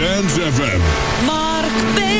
Dance FM. Mark Peters.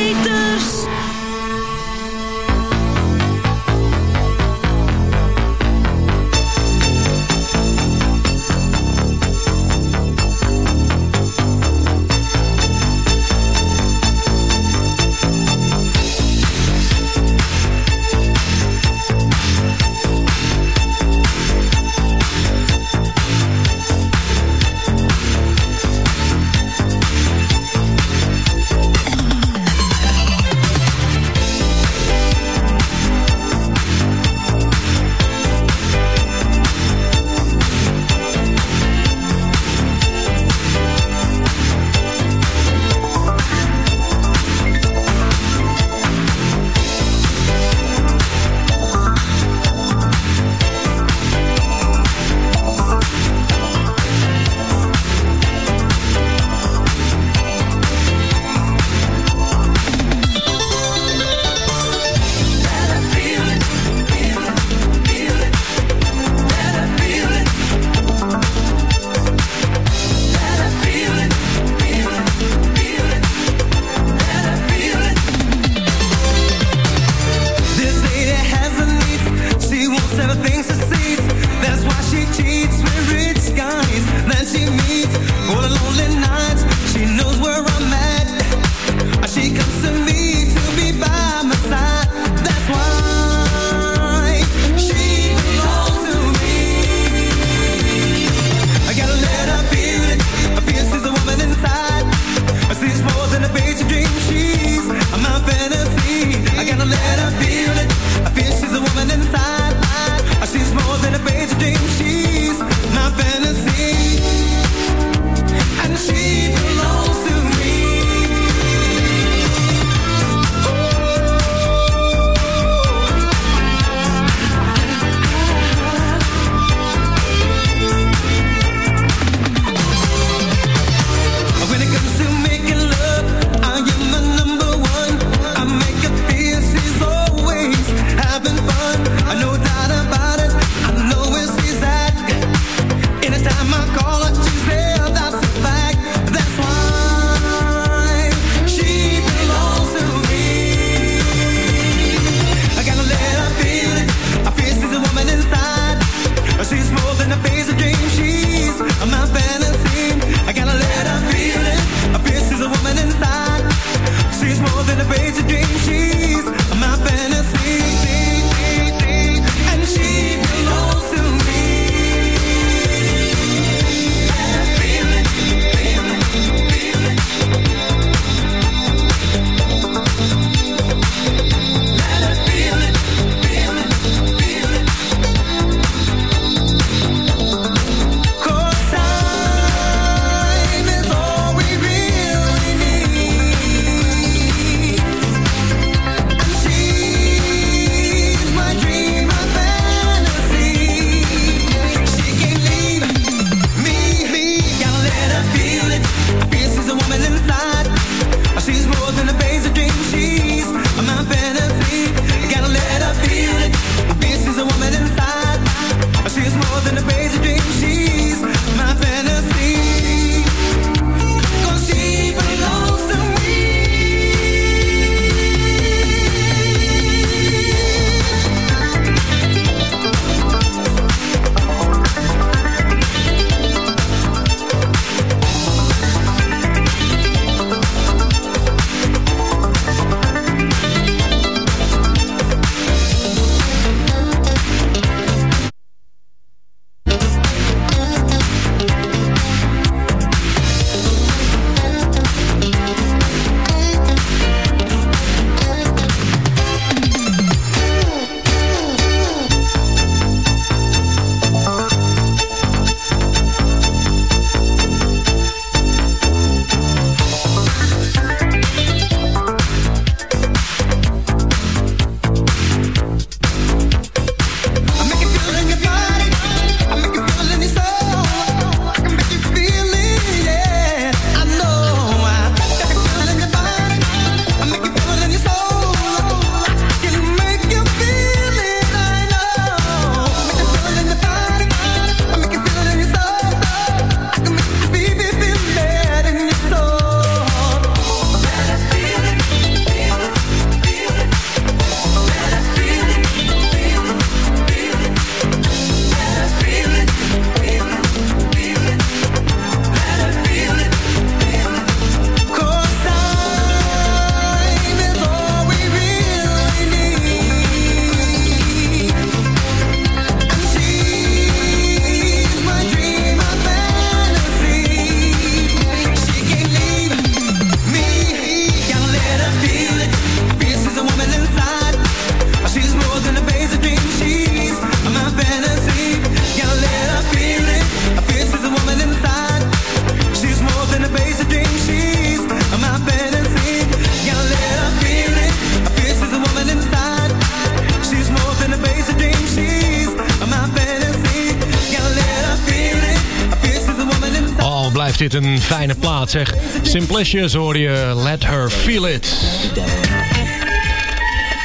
Een fijne plaat, zeg. Simplicious hoor je Let Her Feel It.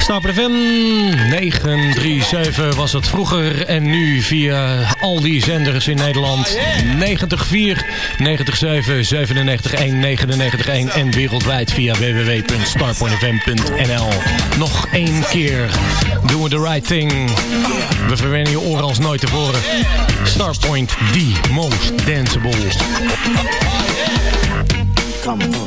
Stap FM 937 was het vroeger en nu via al die zenders in Nederland 94, 97, 97.1, 99.1 en wereldwijd via www.starpointfm.nl. Nog één keer doen we the right thing. We verwennen je oren als nooit tevoren. Starpoint, the most danceable. Come on.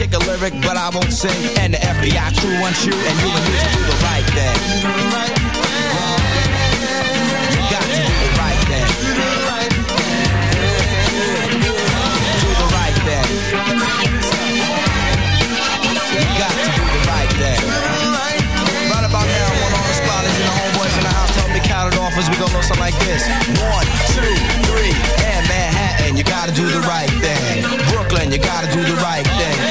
kick a lyric, but I won't sing. And the FBI crew wants you, and you and to do the right thing. You got to do the right thing. Do the right thing. You got to do the right thing. Right about now, want all the and the homeboys in the house. Me count it off as we go something like this. One, two, three, and Manhattan, you gotta do the right thing. Brooklyn, you gotta do the right thing.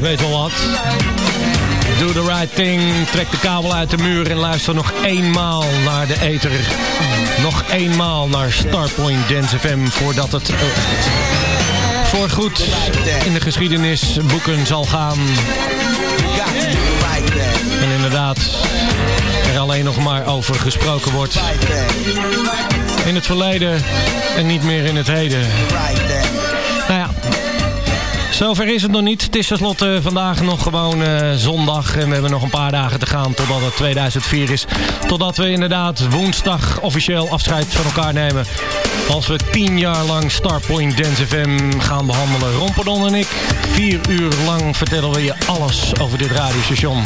Ik weet wel wat. Do the right thing, trek de kabel uit de muur en luister nog eenmaal naar de ether. Nog eenmaal naar Starpoint Dance FM voordat het uh, voorgoed in de geschiedenis boeken zal gaan. En inderdaad, er alleen nog maar over gesproken wordt. In het verleden en niet meer in het heden. Zover is het nog niet. Het is tenslotte vandaag nog gewoon uh, zondag. En we hebben nog een paar dagen te gaan totdat het 2004 is. Totdat we inderdaad woensdag officieel afscheid van elkaar nemen. Als we tien jaar lang Starpoint Dance FM gaan behandelen. Romperdon en ik, vier uur lang vertellen we je alles over dit radiostation.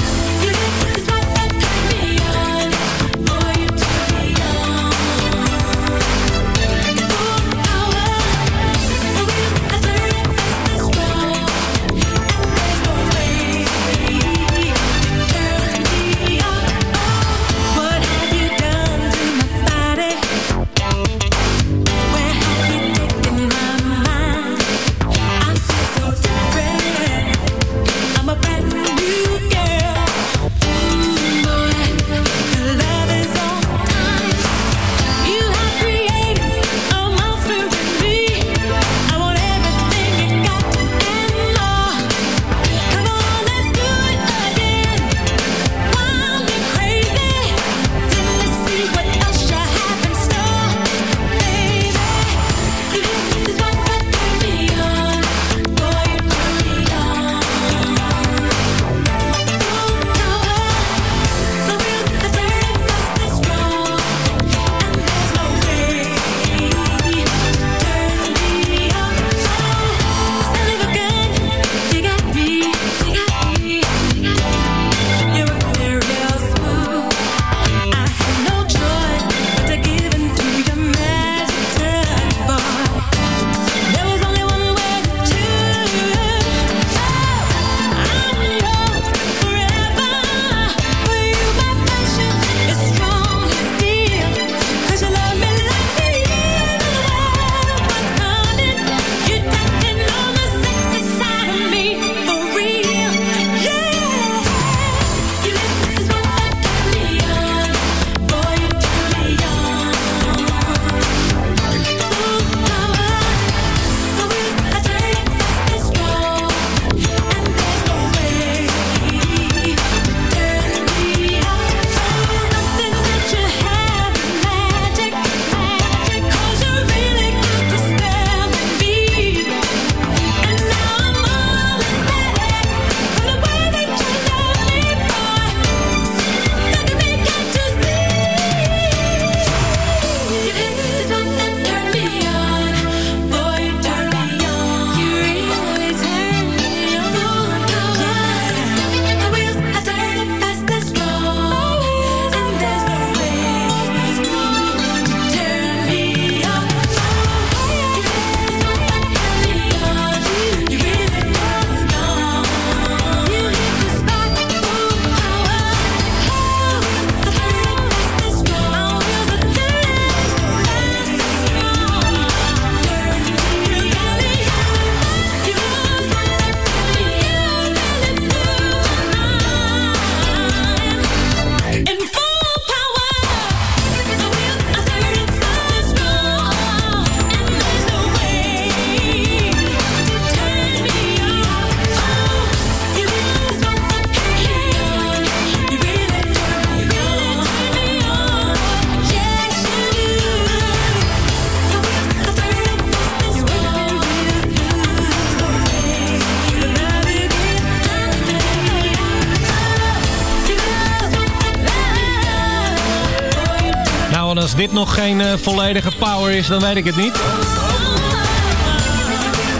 Nog geen uh, volledige power is, dan weet ik het niet.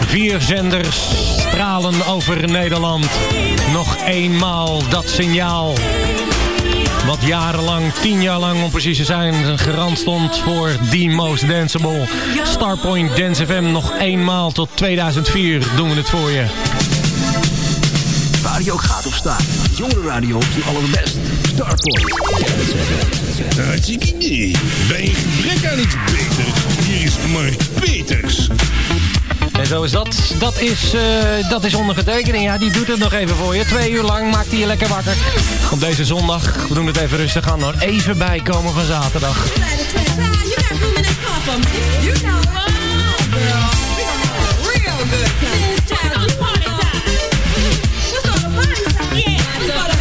Vier zenders stralen over Nederland. Nog eenmaal dat signaal. Wat jarenlang, tien jaar lang om precies te zijn, garant stond voor The Most Danceable. Starpoint Dance FM nog eenmaal tot 2004 doen we het voor je. Ook gaat of staat, jongere radio op zijn allerbest. Starpoint. Hartstikke idee. Bij een gebrek aan iets beters, hier is Mark Peters. En zo is dat. Dat is, uh, dat is ondergetekend. Ja, die doet het nog even voor je. Twee uur lang maakt hij je lekker wakker. Op deze zondag. We doen het even rustig aan. Er even bijkomen van zaterdag. You know, girl. Real good That's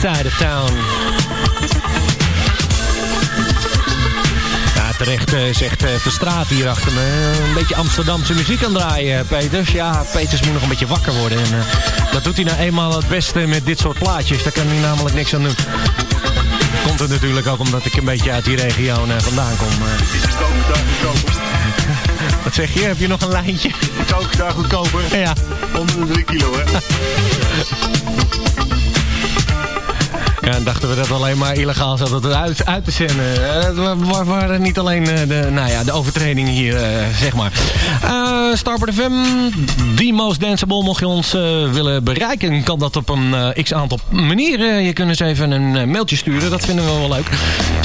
Side of Town. Ja, terecht uh, zegt uh, Verstraat hier achter me. Een beetje Amsterdamse muziek aan draaien, Peters. Ja, Peters moet nog een beetje wakker worden. En uh, dat doet hij nou eenmaal het beste met dit soort plaatjes. Daar kan hij namelijk niks aan doen. Komt het natuurlijk ook omdat ik een beetje uit die regio vandaan kom. Wat zeg je? Heb je nog een lijntje? Is het ook daar goedkoper? Ja. Onder de 3 kilo, hè? Dachten we dat alleen maar illegaal zat het uit, uit te zenden. Uh, we waren niet alleen uh, de, nou ja, de overtredingen hier, uh, zeg maar. Uh, Starboard FM, The Most Danceable. Mocht je ons willen bereiken, kan dat op een x-aantal manieren. Je kunt eens even een mailtje sturen, dat vinden we wel leuk.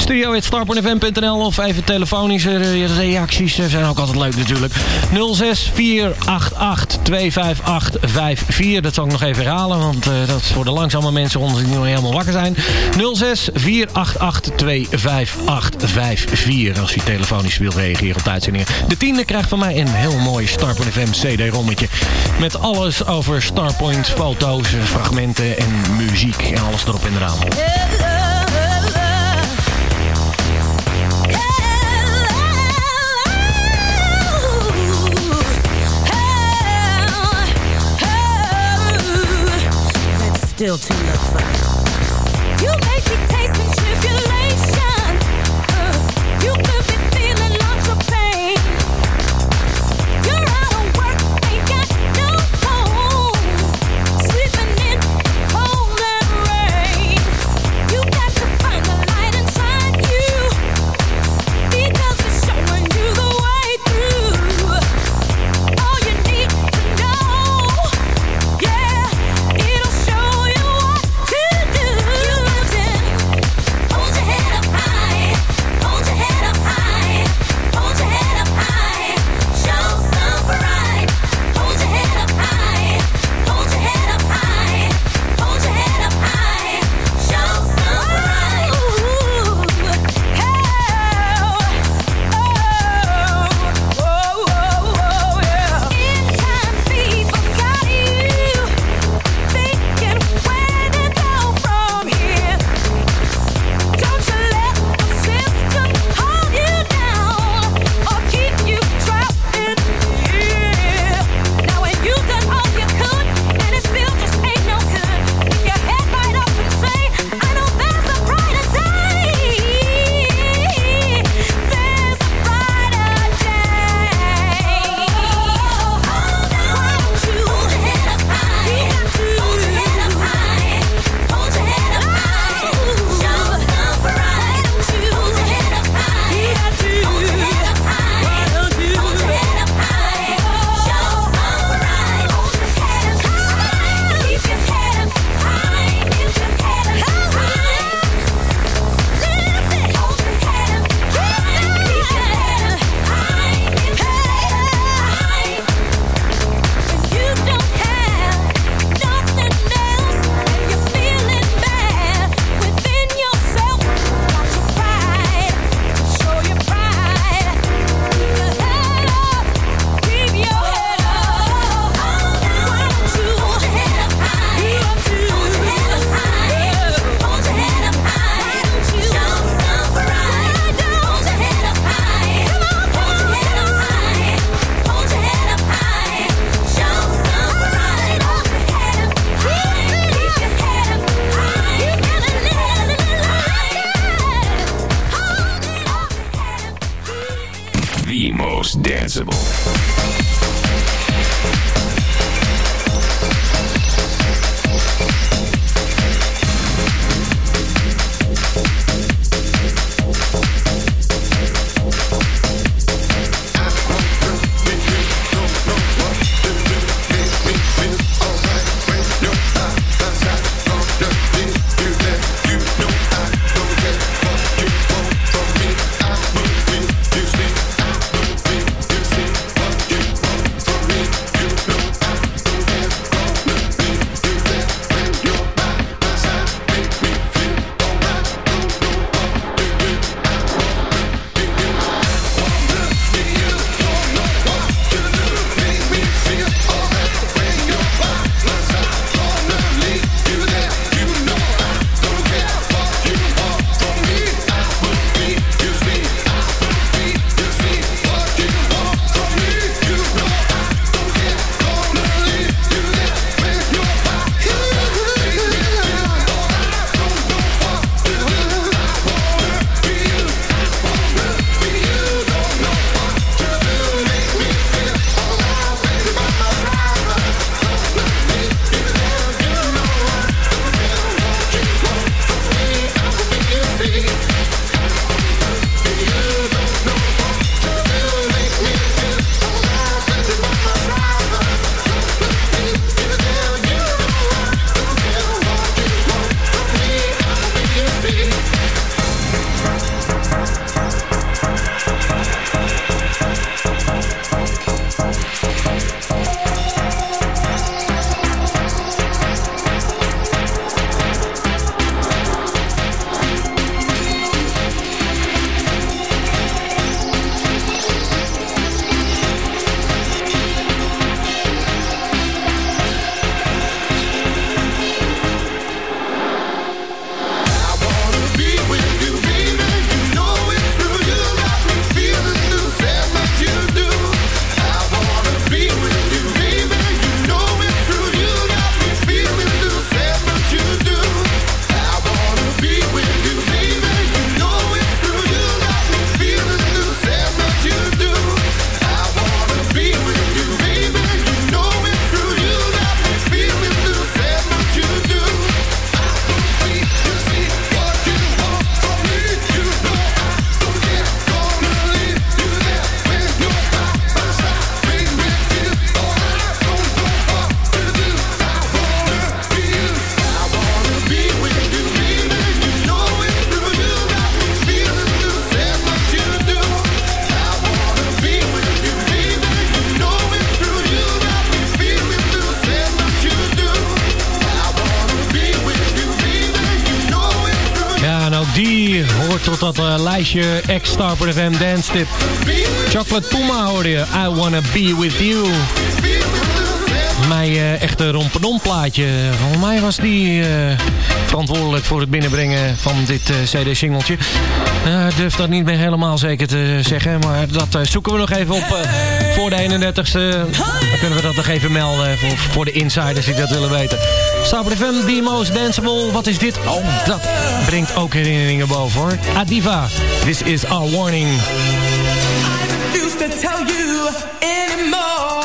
Studio.starboardfm.nl of even telefonische reacties zijn ook altijd leuk natuurlijk. 06488 Dat zal ik nog even herhalen, want dat is voor de langzame mensen onder die nog helemaal wakker zijn. 06 488 25854 als u telefonisch wilt reageren op uitzendingen. De tiende krijgt van mij een heel mooi Starpoint FM CD-rommetje. Met alles over Starpoint, foto's, fragmenten en muziek en alles erop en eraan. Still too low for You make me taste and tribulation. Tot dat uh, lijstje X-Star FM Dance Tip. Chocolate Puma hoorde je. I Wanna Be With You. Mijn uh, echte rompedom plaatje. Volgens mij was die uh, verantwoordelijk voor het binnenbrengen van dit cd-singeltje. Durf dat niet meer helemaal zeker te zeggen. Maar dat zoeken we nog even op voor de 31ste. Dan kunnen we dat nog even melden voor, voor de insiders die dat willen weten. Stapper FM, The Most Danceable. Wat is dit? Oh, dat brengt ook herinneringen boven hoor. Adiva, this is our warning. I refuse to tell you anymore.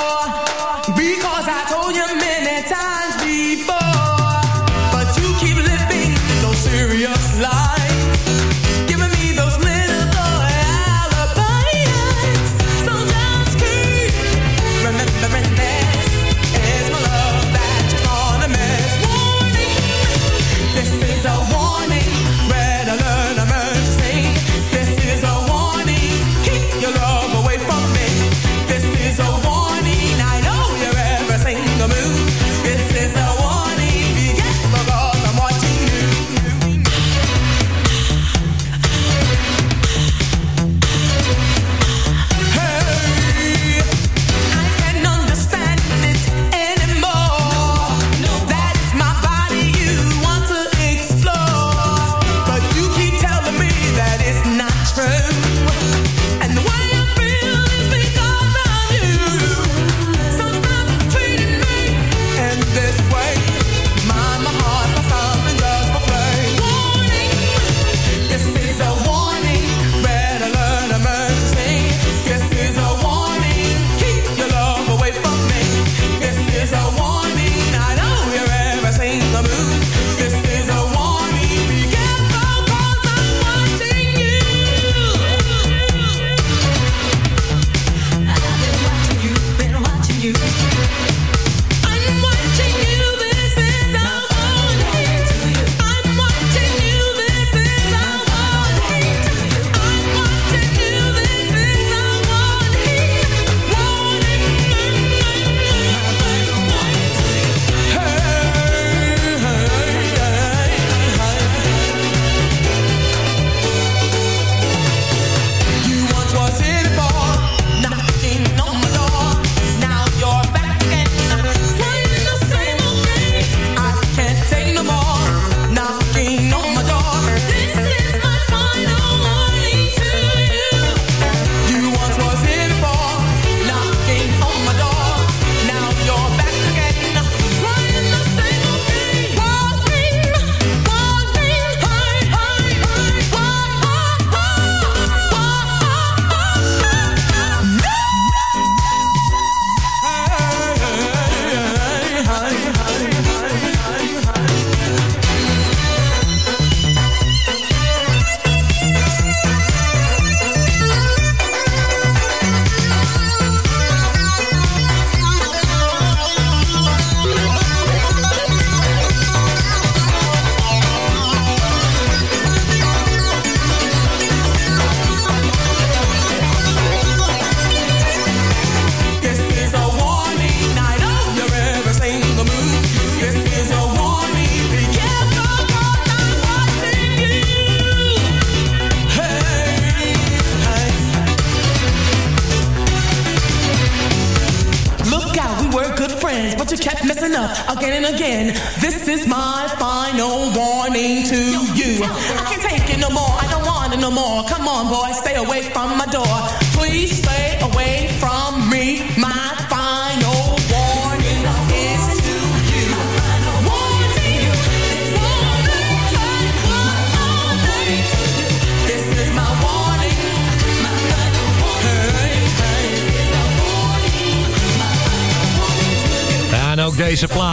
My final warning to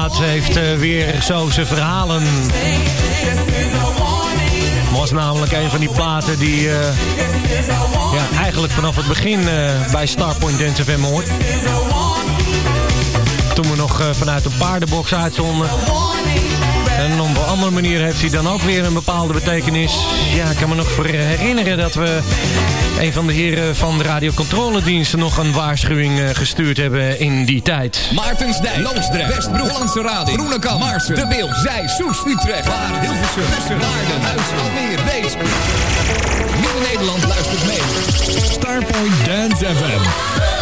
plaat heeft uh, weer zo zijn verhalen. Was namelijk een van die platen die uh, ja, eigenlijk vanaf het begin uh, bij Starpoint Dance FM hoort. Toen we nog vanuit een paardenbox uitzonden. En op een andere manier heeft hij dan ook weer een bepaalde betekenis. Ja, ik kan me nog voor herinneren dat we een van de heren van de radiocontrolediensten nog een waarschuwing eh, gestuurd hebben in die tijd. Maartensdijk, Loosdrecht, Westbroek, Hollandse Rading, Groenekamp, Maarsen, De Beeld, Zij, Soes, Utrecht, Waar, Hilversum, Tussen, Naarden, Huis, Almere, Wees. Midden-Nederland luistert mee. Starpoint Dance FM.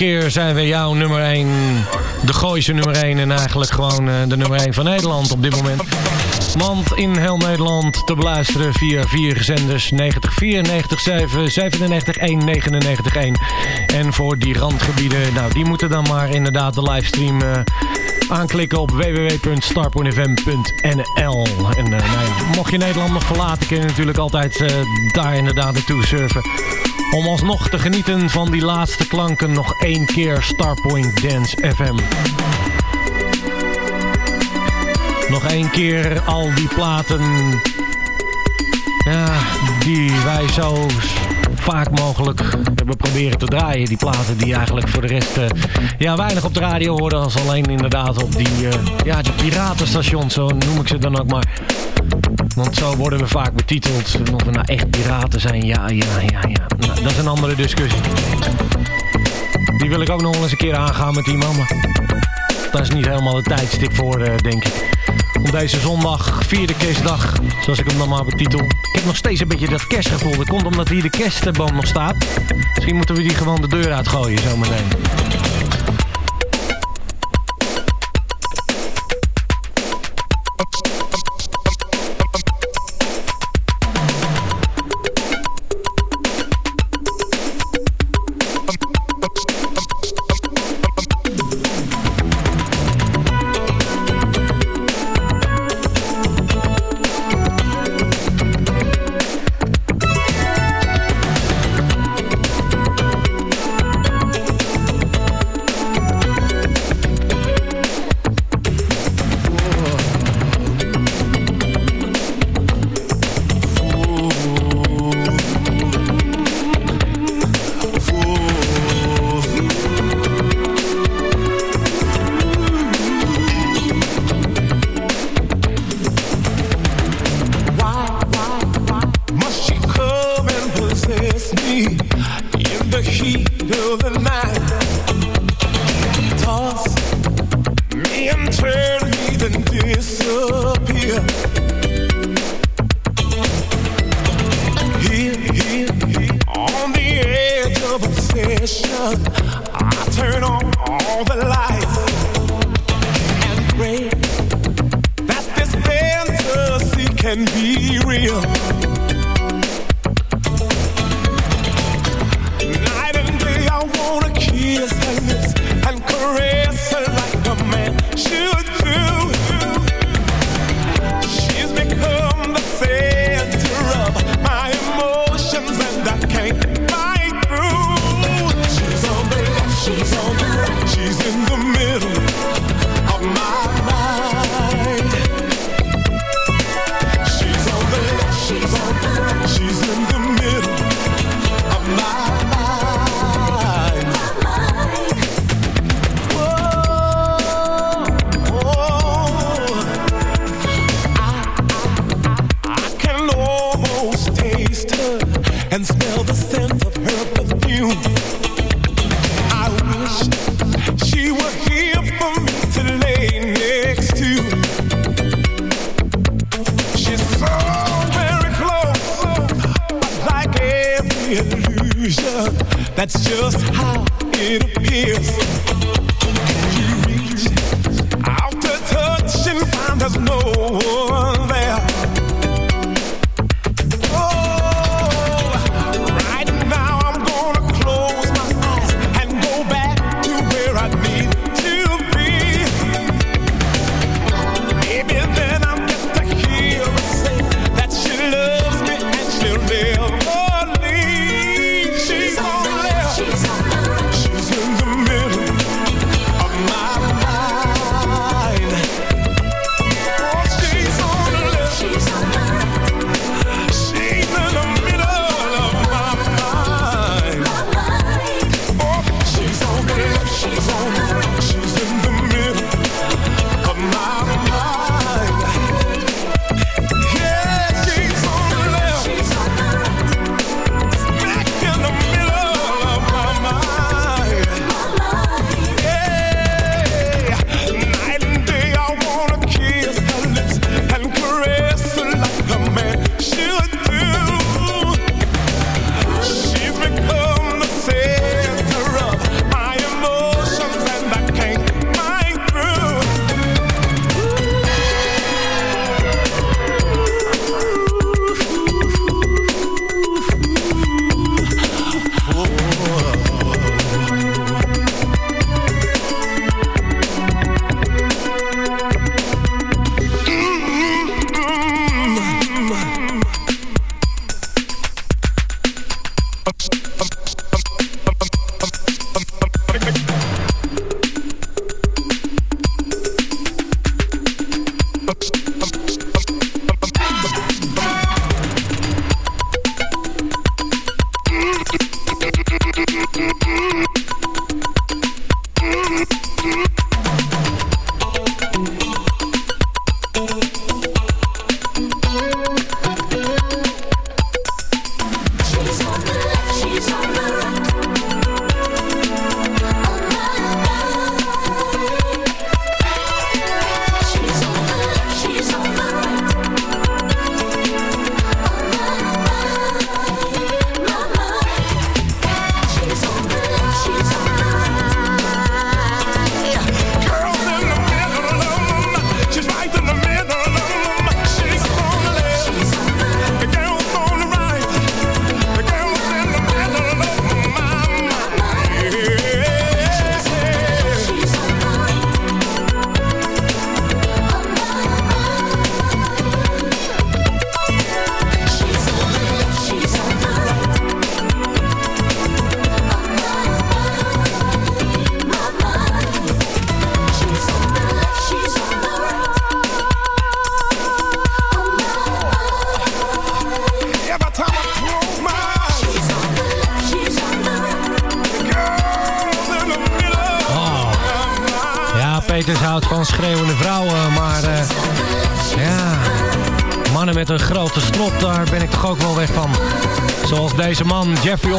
Keer zijn we jouw nummer 1. De Gooise nummer 1. En eigenlijk gewoon eh, de nummer 1 van Nederland op dit moment. Want in heel Nederland te beluisteren via vier zenders 90 94 7 97 1 99 1. En voor die randgebieden, nou die moeten dan maar inderdaad de livestream uh, aanklikken op www.starpointfm.nl. En uh, nou mocht je Nederland nog verlaten, kun je natuurlijk altijd daar inderdaad naartoe surfen. Om alsnog te genieten van die laatste klanken nog één keer Starpoint Dance FM. Nog één keer al die platen ja, die wij zo vaak mogelijk hebben proberen te draaien. Die platen die eigenlijk voor de rest uh, ja, weinig op de radio horen als alleen inderdaad op die, uh, ja, die piratenstations, zo noem ik ze dan ook maar. Want zo worden we vaak betiteld. Of we nou echt piraten zijn, ja, ja, ja, ja. Nou, dat is een andere discussie. Die wil ik ook nog eens een keer aangaan met die mama. Dat is niet helemaal het tijdstip voor, uh, denk ik. Op deze zondag, vierde kerstdag, zoals ik hem dan maar betitel. Ik heb nog steeds een beetje dat kerstgevoel. Dat komt omdat hier de kerstboom nog staat. Misschien moeten we die gewoon de deur uitgooien zometeen.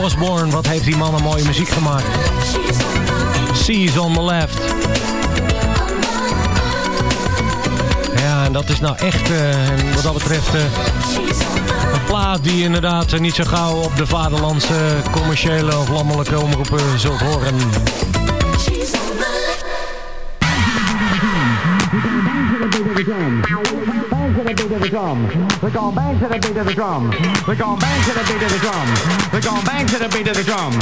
Osborne. Wat heeft die man een mooie muziek gemaakt. Seas on the left. Ja, en dat is nou echt, eh, wat dat betreft, eh, een plaat die inderdaad eh, niet zo gauw op de vaderlandse commerciële of landelijke omroepen zult horen. Drum. We're gonna bang to the beat of the drum. We're gonna bang to the beat of the drum. We're gonna bang to the beat of the drum.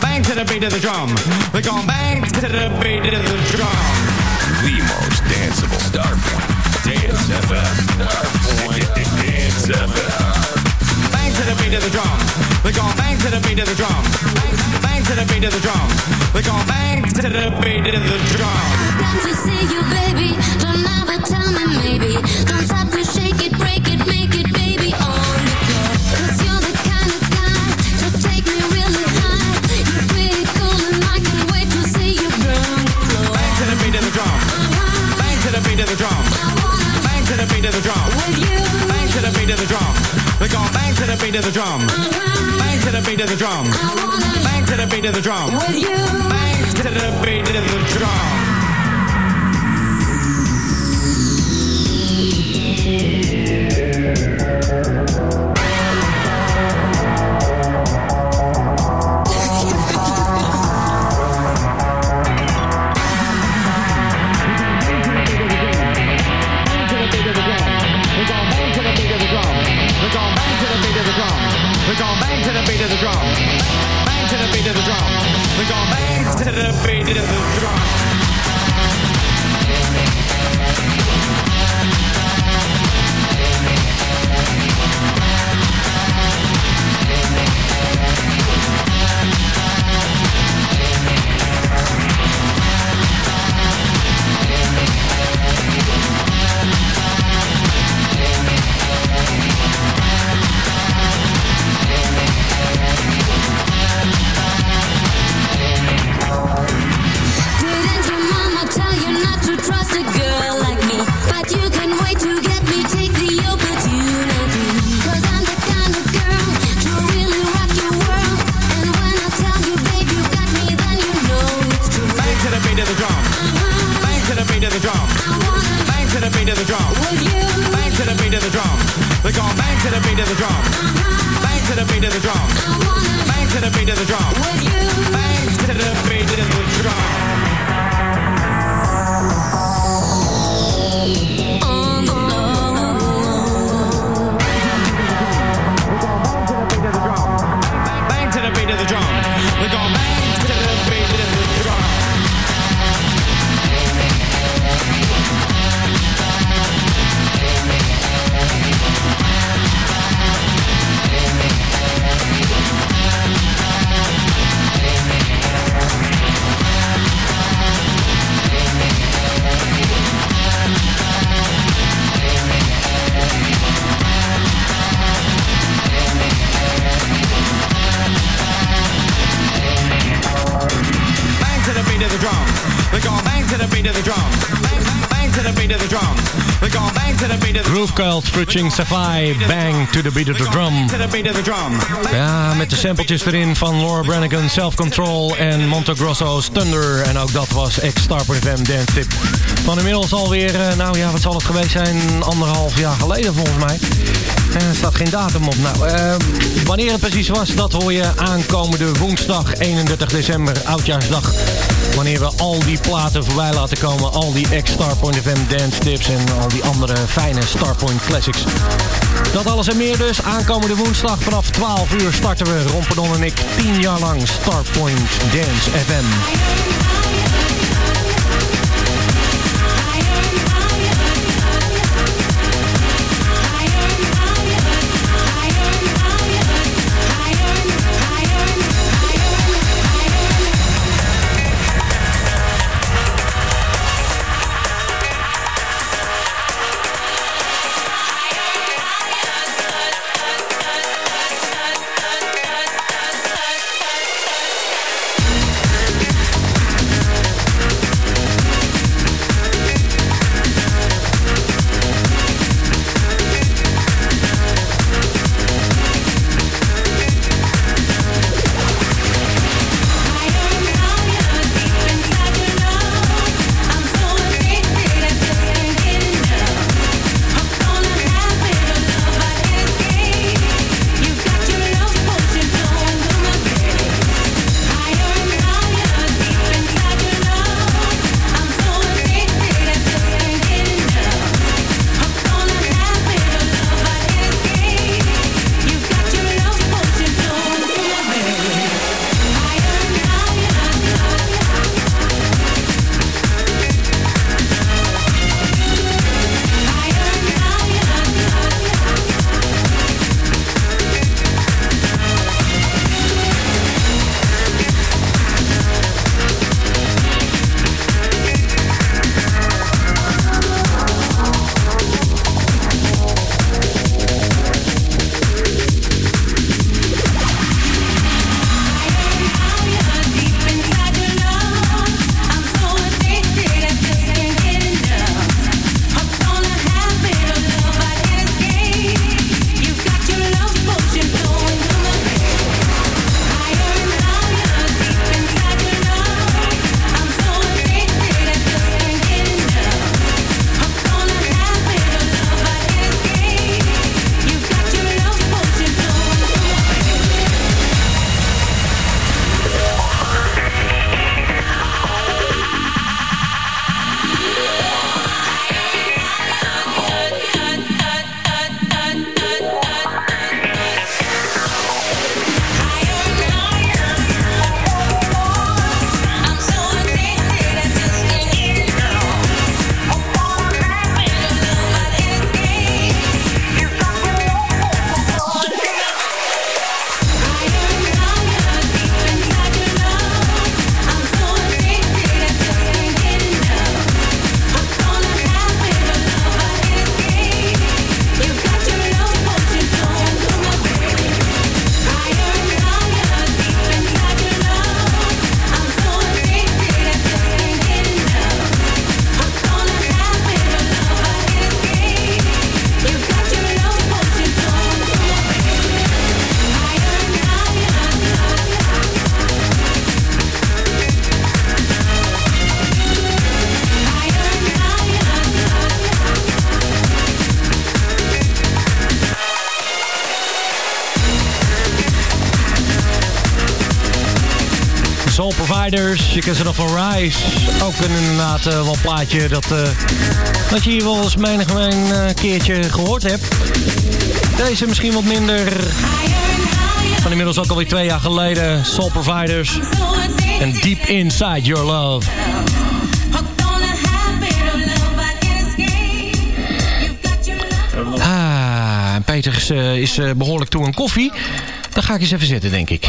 Bang, to the beat of the drum. We're gonna bang to the beat of the drum. The most danceable Starpoint. Dance FM. Dance FM. Bang to the beat of the drum. We're gonna bang to the beat of the drum. Bang, bang to the beat of the drum. We're gonna bang to the beat of the drum. Got to see you, baby. Don't ever tell me maybe. Don't stop to shake it, break it, make it, baby, oh, on the floor. Cause you're the kind of guy to take me really high. You're pretty cool and I can't wait to see you burn the floor. Bang to the beat of the drum. Bang to the beat of the drum. Bang to the beat of the drum. With you, Bang to the beat of the drum. Gonna bang to the beat of the drum. Mm-hmm. Bang to the beat of the drum. Bang to the beat of the drum. with you. Bang to the beat of the drum. To the beat of the drum. Featuring Safai, Bang to the Beat of the Drum. Ja, met de sampletjes erin van Laura Branigan, Self Control en Monte Grosso's Thunder. En ook dat was ex-Starper FM Dance Tip. Van inmiddels alweer, eh, nou ja, wat zal het geweest zijn? Anderhalf jaar geleden volgens mij. En er staat geen datum op. Nou, eh, wanneer het precies was, dat hoor je aankomende woensdag 31 december, oudjaarsdag. Wanneer we al die platen voorbij laten komen. Al die ex-Starpoint FM Dance Tips en al die andere fijne Starpoint Classics. Dat alles en meer dus. Aankomende woensdag vanaf 12 uur starten we, Romperdon en ik, 10 jaar lang Starpoint Dance FM. Je kent ze nog van Rise. Ook een, inderdaad eh, wel plaatje dat, eh, dat je hier wel eens menig een eh, keertje gehoord hebt. Deze misschien wat minder. Van inmiddels ook alweer twee jaar geleden. Soul Providers. En Deep Inside Your Love. Ah, en Peter is, eh, eh, behoorlijk toe aan koffie. Dan ga ik eens even zitten, denk ik.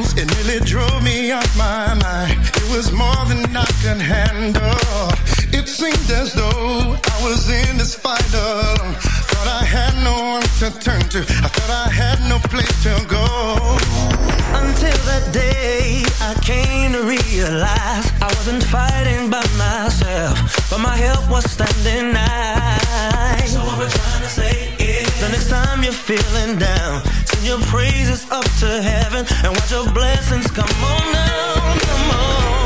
In shambles. It nearly drove me off my mind. It was more than I could handle. It seemed as though I was in this fight alone. Thought I had no one to turn to. I thought I had no place to go. Until that day, I came to realize I wasn't fighting by myself, but my help was standing nigh. So what we're trying to say is, the next time you're feeling down, send your praises up to heaven and watch your blessings come on down. Come on.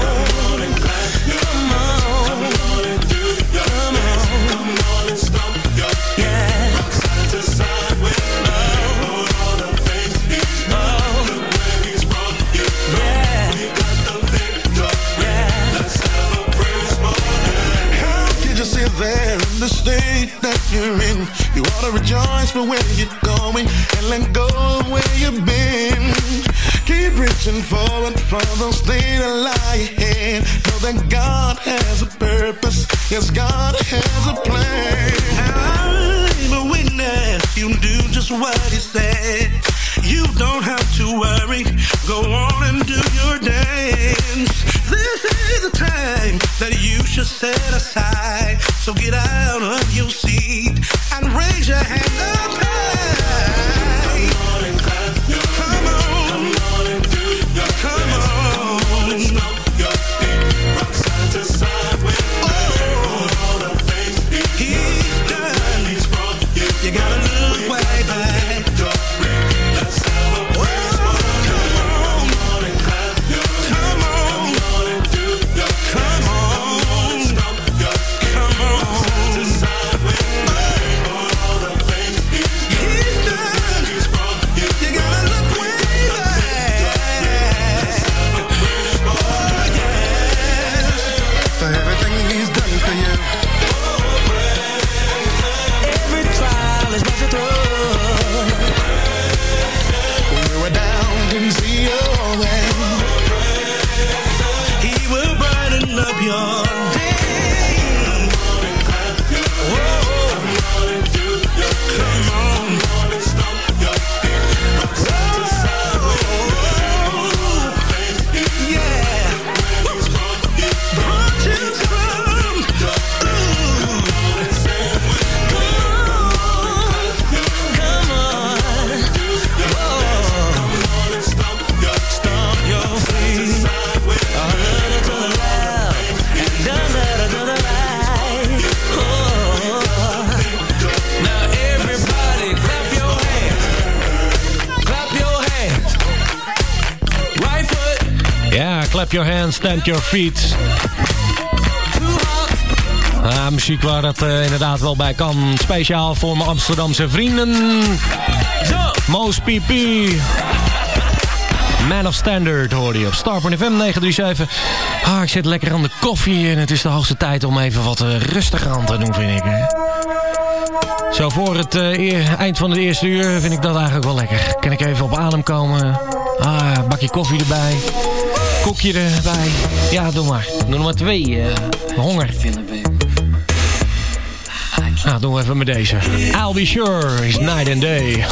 You're in? You ought to rejoice for where you're going and let go of where you've been. Keep reaching forward for those things that lie ahead. Know that God has a purpose. Yes, God has a plan. I'm a witness. You do just what he said. Don't have to worry. Go on and do your dance. This is the time that you should set aside. So get out of your seat and raise your hand up high. Your hands, stamp your feet. Ah, muziek waar dat eh, inderdaad wel bij kan. Speciaal voor mijn Amsterdamse vrienden. Moos PP. Man of Standard hoorde je op Starpoint FM 937. Ah, ik zit lekker aan de koffie en het is de hoogste tijd om even wat eh, rustiger aan te doen, vind ik. Hè? Zo voor het eh, eind van het eerste uur vind ik dat eigenlijk wel lekker. Kan ik even op adem komen. Ah, bakje koffie erbij. Koekje erbij. Ja, doe maar. Doe maar twee. eh, honger. Ah, doen we even met deze. I'll be sure is night and day.